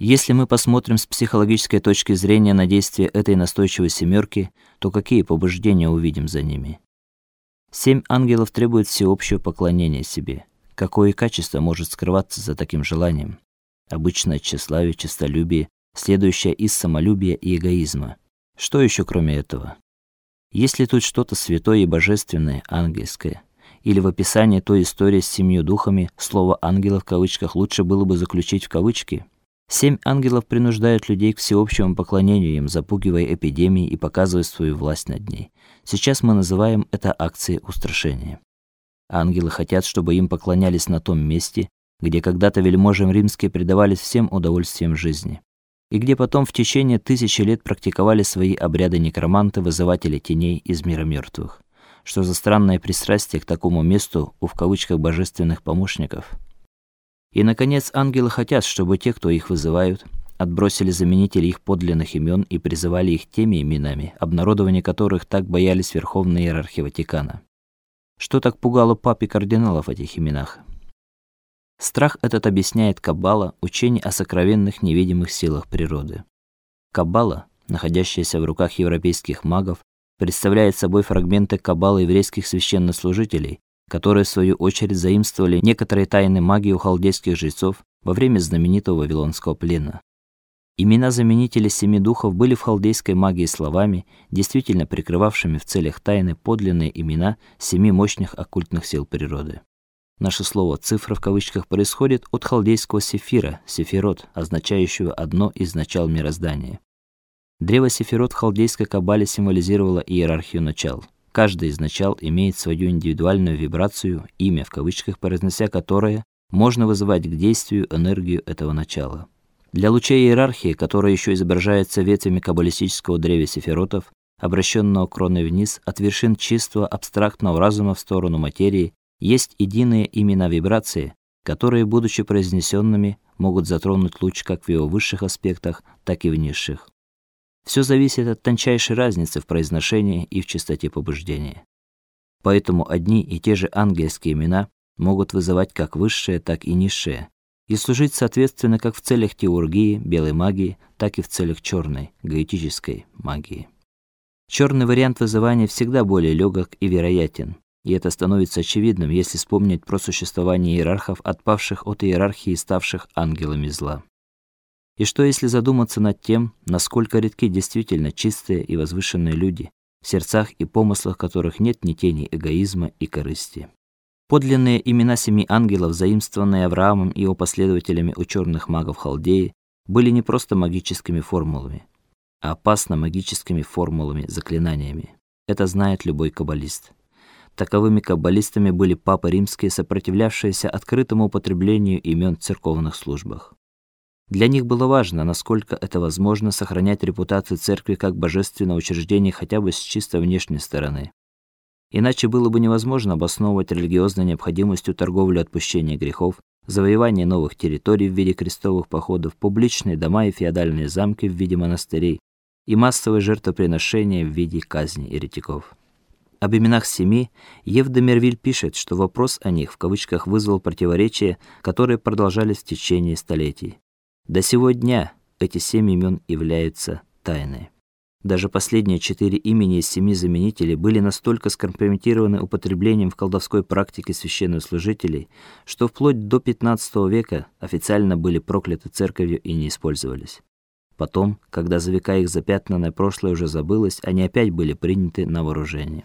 Если мы посмотрим с психологической точки зрения на действия этой настойчивой семерки, то какие побуждения увидим за ними? Семь ангелов требуют всеобщего поклонения себе. Какое качество может скрываться за таким желанием? Обычное тщеславие, честолюбие, следующее из самолюбия и эгоизма. Что еще кроме этого? Есть ли тут что-то святое и божественное, ангельское? Или в описании той истории с семью духами слово ангелов в кавычках лучше было бы заключить в кавычки? Семь ангелов принуждают людей к всеобщему поклонению им, запугивая эпидемией и показывая свою власть над ней. Сейчас мы называем это акцией устрашения. Ангелы хотят, чтобы им поклонялись на том месте, где когда-то вельможам римские предавались всем удовольствиям жизни, и где потом в течение тысячи лет практиковали свои обряды некроманты, вызыватели теней из мира мертвых. Что за странное пристрастие к такому месту у в кавычках божественных помощников? И наконец, ангелы хотят, чтобы те, кто их вызывают, отбросили заменители их подлинных имен и призывали их теми именами, обнародование которых так боялись верховные иерархи Ватикана. Что так пугало пап и кардиналов в этих именах? Страх этот объясняет Каббала, учение о сокровенных невидимых силах природы. Каббала, находящаяся в руках европейских магов, представляет собой фрагменты Каббалы еврейских священнослужителей, которые в свою очередь заимствовали некоторые тайны магии у халдейских жрецов во время знаменитого вавилонского плена. Имена заменителей семи духов были в халдейской магии словами, действительно прикрывавшими в целях тайны подлинные имена семи мощных оккультных сил природы. Наше слово цифра в кавычках происходит от халдейского сефира, сефирот, означающего одно из начал мироздания. Древо сефирот в халдейской каббале символизировало иерархию начал. Каждый из начал имеет свою индивидуальную вибрацию, имя в кавычках, произнося которое можно вызывать к действию энергию этого начала. Для лучей иерархии, которая еще изображается ветвями каббалистического древа сефиротов, обращенного кроной вниз от вершин чистого абстрактного разума в сторону материи, есть единые имена вибрации, которые, будучи произнесенными, могут затронуть луч как в его высших аспектах, так и в низших. Все зависит от тончайшей разницы в произношении и в частоте побуждения. Поэтому одни и те же ангельские имена могут вызывать как высшие, так и низшие, и служить соответственно как в целях теургии, белой магии, так и в целях черной, гаэтической магии. Черный вариант вызывания всегда более легок и вероятен, и это становится очевидным, если вспомнить про существование иерархов, отпавших от иерархии и ставших ангелами зла. И что если задуматься над тем, насколько редки действительно чистые и возвышенные люди, в сердцах и помыслах которых нет ни тени эгоизма и корысти. Подлинные имена семи ангелов, заимствованные Авраамом и его последователями у черных магов Халдеи, были не просто магическими формулами, а опасно магическими формулами, заклинаниями. Это знает любой каббалист. Таковыми каббалистами были папы римские, сопротивлявшиеся открытому употреблению имен в церковных службах. Для них было важно, насколько это возможно, сохранять репутацию церкви как божественного учреждения хотя бы с чисто внешней стороны. Иначе было бы невозможно обосновывать религиозной необходимостью торговлю отпущения грехов, завоевание новых территорий в виде крестовых походов, публичные дома и феодальные замки в виде монастырей и массовые жертвоприношения в виде казни еретиков. Об именах семи Евдемервиль пишет, что вопрос о них в кавычках вызвал противоречия, которые продолжались в течение столетий. До сего дня эти семь имен являются тайной. Даже последние четыре имени из семи заменителей были настолько скомпрометированы употреблением в колдовской практике священнослужителей, что вплоть до XV века официально были прокляты церковью и не использовались. Потом, когда за века их запятнанное прошлое уже забылось, они опять были приняты на вооружение.